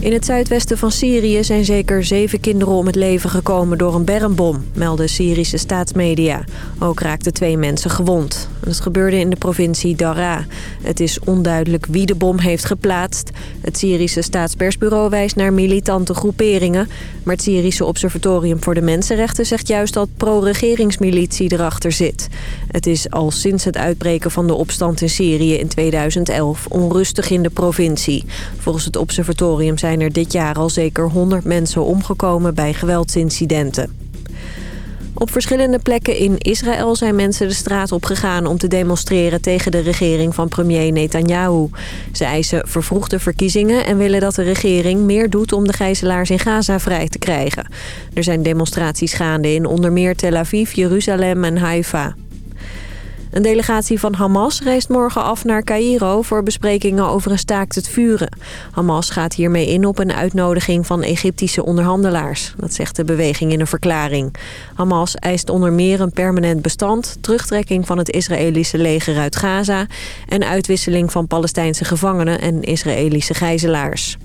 In het zuidwesten van Syrië zijn zeker zeven kinderen om het leven gekomen door een bermbom, melden Syrische staatsmedia. Ook raakten twee mensen gewond. Het gebeurde in de provincie Daraa. Het is onduidelijk wie de bom heeft geplaatst. Het Syrische staatspersbureau wijst naar militante groeperingen. Maar het Syrische Observatorium voor de Mensenrechten zegt juist dat pro-regeringsmilitie erachter zit. Het is al sinds het uitbreken van de opstand in Syrië in 2011 onrustig in de provincie. Volgens het observatorium zijn er dit jaar al zeker 100 mensen omgekomen bij geweldsincidenten. Op verschillende plekken in Israël zijn mensen de straat opgegaan om te demonstreren tegen de regering van premier Netanyahu. Ze eisen vervroegde verkiezingen en willen dat de regering meer doet om de gijzelaars in Gaza vrij te krijgen. Er zijn demonstraties gaande in onder meer Tel Aviv, Jeruzalem en Haifa. Een delegatie van Hamas reist morgen af naar Cairo voor besprekingen over een staakt het vuren. Hamas gaat hiermee in op een uitnodiging van Egyptische onderhandelaars. Dat zegt de beweging in een verklaring. Hamas eist onder meer een permanent bestand, terugtrekking van het Israëlische leger uit Gaza... en uitwisseling van Palestijnse gevangenen en Israëlische gijzelaars.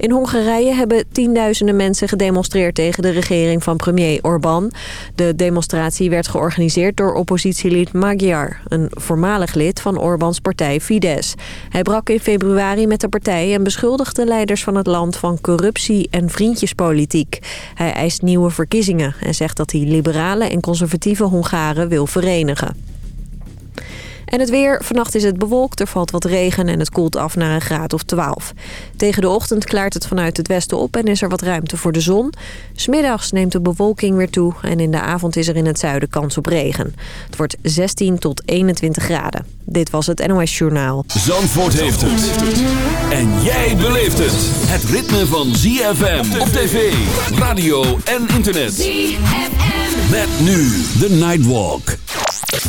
In Hongarije hebben tienduizenden mensen gedemonstreerd tegen de regering van premier Orbán. De demonstratie werd georganiseerd door oppositielid Magyar, een voormalig lid van Orbáns partij Fidesz. Hij brak in februari met de partij en beschuldigde leiders van het land van corruptie en vriendjespolitiek. Hij eist nieuwe verkiezingen en zegt dat hij liberale en conservatieve Hongaren wil verenigen. En het weer. Vannacht is het bewolkt, er valt wat regen en het koelt af naar een graad of 12. Tegen de ochtend klaart het vanuit het westen op en is er wat ruimte voor de zon. Smiddags neemt de bewolking weer toe en in de avond is er in het zuiden kans op regen. Het wordt 16 tot 21 graden. Dit was het NOS Journaal. Zandvoort heeft het. En jij beleeft het. Het ritme van ZFM op tv, radio en internet. ZFM. Met nu de Nightwalk.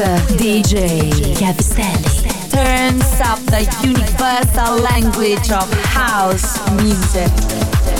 DJ Cavistelli turns up the universal language of house music.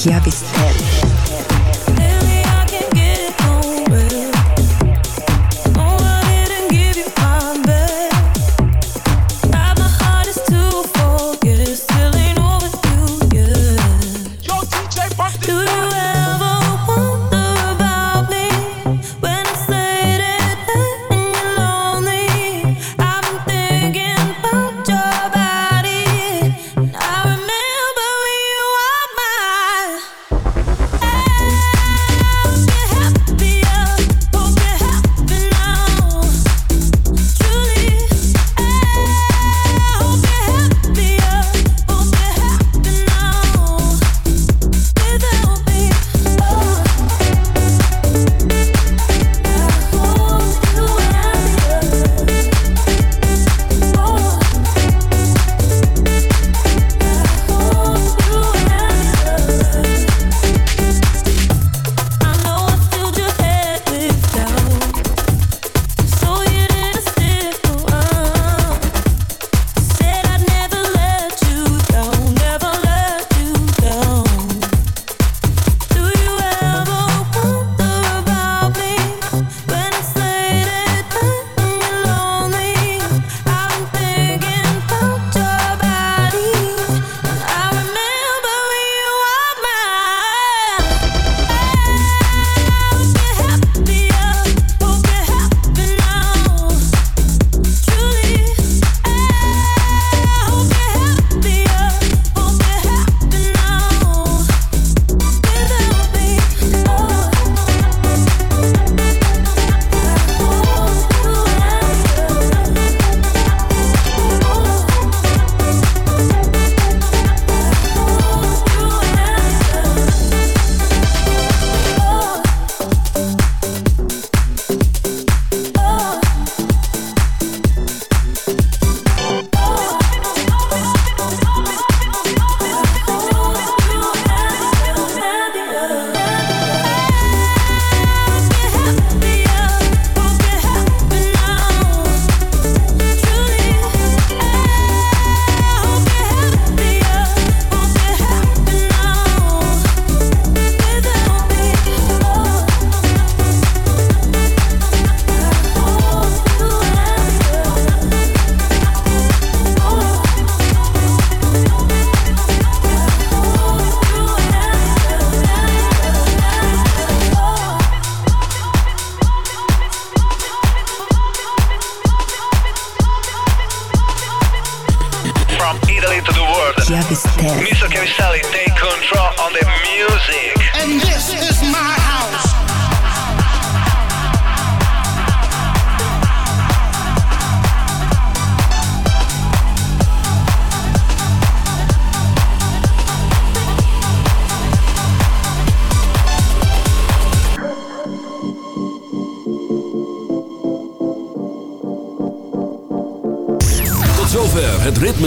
Chiavistelli.